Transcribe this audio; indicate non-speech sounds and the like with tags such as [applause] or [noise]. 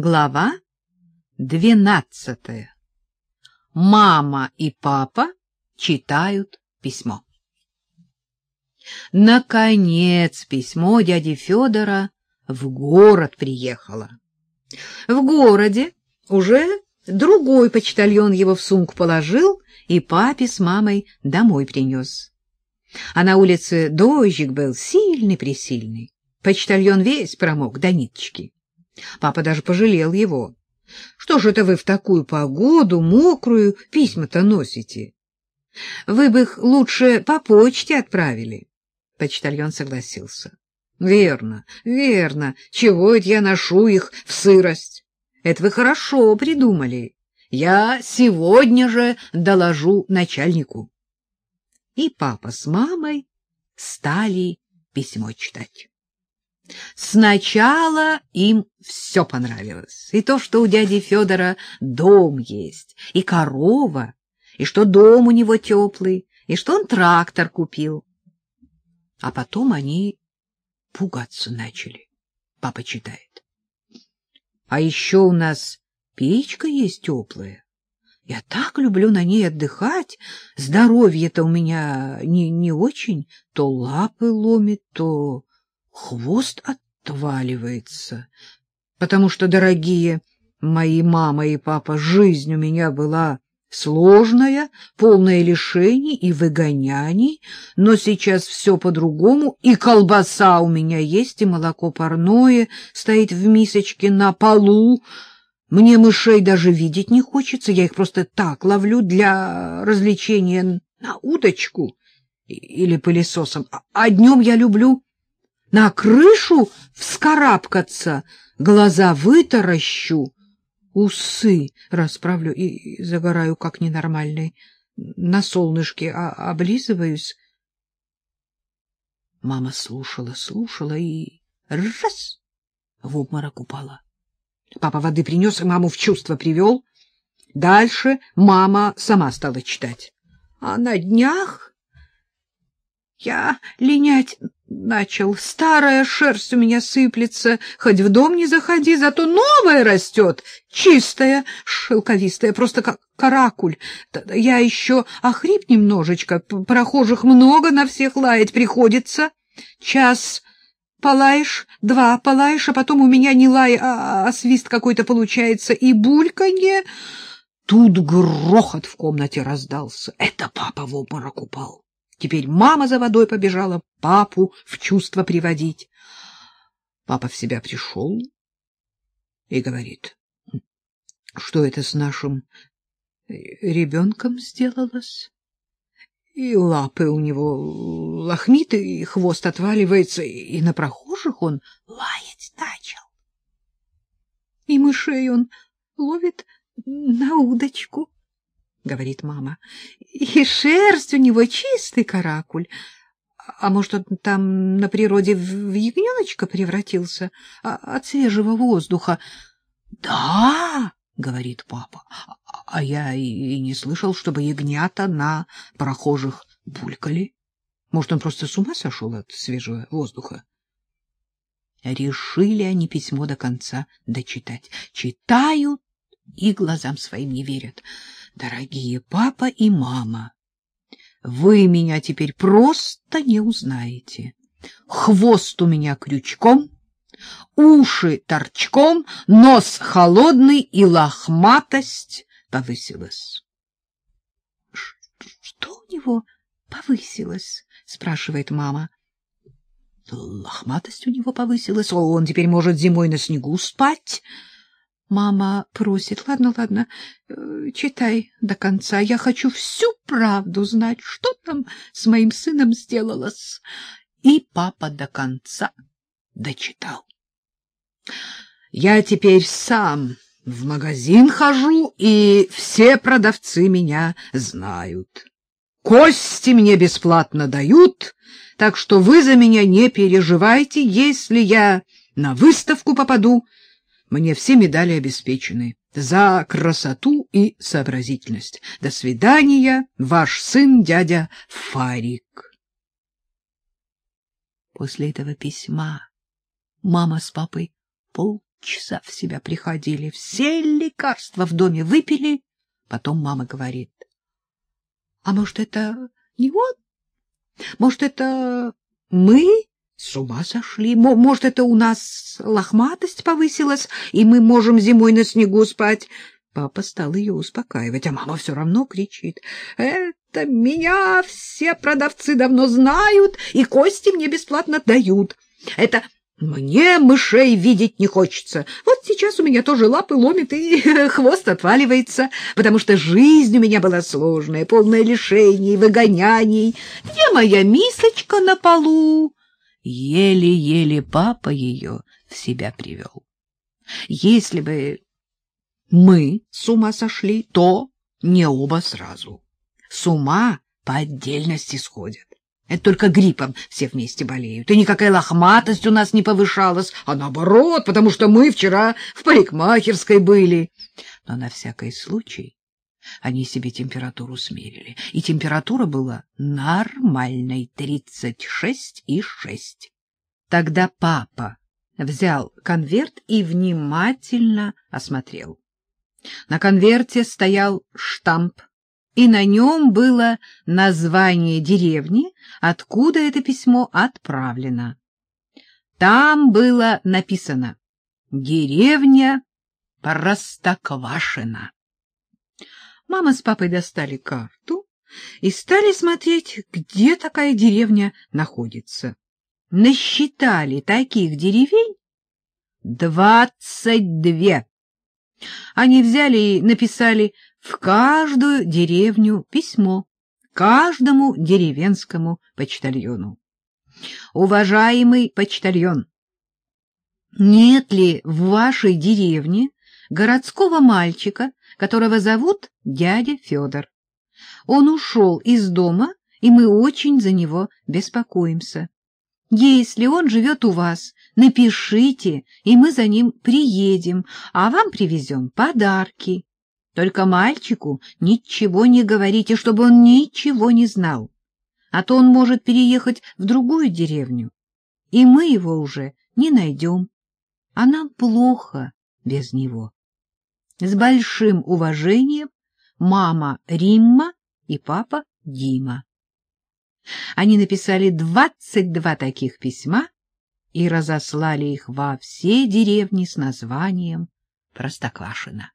Глава двенадцатая. Мама и папа читают письмо. Наконец письмо дяди Федора в город приехало. В городе уже другой почтальон его в сумку положил и папе с мамой домой принес. А на улице дождик был сильный-пресильный. Почтальон весь промок до ниточки. Папа даже пожалел его. Что же это вы в такую погоду, мокрую, письма-то носите? Вы бы их лучше по почте отправили. Почтальон согласился. Верно, верно. Чего это я ношу их в сырость? Это вы хорошо придумали. Я сегодня же доложу начальнику. И папа с мамой стали письмо читать. Сначала им все понравилось. И то, что у дяди Федора дом есть, и корова, и что дом у него теплый, и что он трактор купил. А потом они пугаться начали. Папа читает. А еще у нас печка есть теплая. Я так люблю на ней отдыхать. Здоровье-то у меня не, не очень. То лапы ломит, то хвост отваливается, потому что, дорогие мои мама и папа, жизнь у меня была сложная, полная лишений и выгоняний, но сейчас все по-другому, и колбаса у меня есть, и молоко парное стоит в мисочке на полу. Мне мышей даже видеть не хочется, я их просто так ловлю для развлечения на удочку или пылесосом, а днем я люблю на крышу вскарабкаться, глаза вытаращу, усы расправлю и загораю, как ненормальный. На солнышке а облизываюсь. Мама слушала, слушала и раз в обморок упала. Папа воды принес и маму в чувство привел. Дальше мама сама стала читать. А на днях я линять начал. Старая шерсть у меня сыплется, хоть в дом не заходи, зато новая растет, чистая, шелковистая, просто как каракуль. Я еще охрип немножечко, прохожих много, на всех лаять приходится. Час полаешь, два полаешь, а потом у меня не лай, а, а свист какой-то получается, и бульканье. Тут грохот в комнате раздался. Это папа в обморок упал. Теперь мама за водой побежала папу в чувство приводить. Папа в себя пришел и говорит, что это с нашим ребенком сделалось. И лапы у него лохмиты, и хвост отваливается, и на прохожих он лаять начал. И мышей он ловит на удочку говорит мама. И шерсть у него чистый каракуль. А может, он там на природе в ягненочка превратился а, от свежего воздуха? Да, говорит папа. А я и не слышал, чтобы ягнята на прохожих булькали. Может, он просто с ума сошел от свежего воздуха? Решили они письмо до конца дочитать. Читают и глазам своим не верят. Дорогие папа и мама, вы меня теперь просто не узнаете. Хвост у меня крючком, уши торчком, нос холодный и лохматость повысилась. — Что у него повысилось? — спрашивает мама. — Лохматость у него повысилась, он теперь может зимой на снегу спать. Мама просит, ладно, ладно, э, читай до конца. Я хочу всю правду знать, что там с моим сыном сделалось. И папа до конца дочитал. Я теперь сам в магазин хожу, и все продавцы меня знают. Кости мне бесплатно дают, так что вы за меня не переживайте, если я на выставку попаду, мне все медали обеспечены за красоту и сообразительность. До свидания, ваш сын, дядя Фарик. После этого письма мама с папой пол часа в себя приходили, все лекарства в доме выпили. Потом мама говорит, а может, это не он? Может, это мы с ума сошли? Может, это у нас лохматость повысилась, и мы можем зимой на снегу спать? Папа стал ее успокаивать, а мама все равно кричит. Это меня все продавцы давно знают, и кости мне бесплатно дают. Это мне мышей видеть не хочется. Вот сейчас у меня тоже лапы ломит и [laughs] хвост отваливается, потому что жизнь у меня была сложная, полная лишений, выгоняний. Где моя мисочка на полу? Еле-еле папа ее в себя привел. Если бы мы с ума сошли, то не оба сразу. С ума по отдельности сходят. Это только гриппом все вместе болеют. И никакая лохматость у нас не повышалась, а наоборот, потому что мы вчера в парикмахерской были. Но на всякий случай они себе температуру смерили, и температура была нормальной — тридцать шесть и шесть. Тогда папа взял конверт и внимательно осмотрел. На конверте стоял штамп и на нем было название деревни, откуда это письмо отправлено. Там было написано «Деревня Простоквашина». Мама с папой достали карту и стали смотреть, где такая деревня находится. Насчитали таких деревень двадцать две. Они взяли и написали в каждую деревню письмо, каждому деревенскому почтальону. Уважаемый почтальон, нет ли в вашей деревне городского мальчика, которого зовут дядя Федор? Он ушел из дома, и мы очень за него беспокоимся. Если он живет у вас, напишите, и мы за ним приедем, а вам привезем подарки. Только мальчику ничего не говорите, чтобы он ничего не знал, а то он может переехать в другую деревню, и мы его уже не найдем, а нам плохо без него. С большим уважением мама Римма и папа Дима. Они написали двадцать два таких письма и разослали их во все деревни с названием Простоквашино.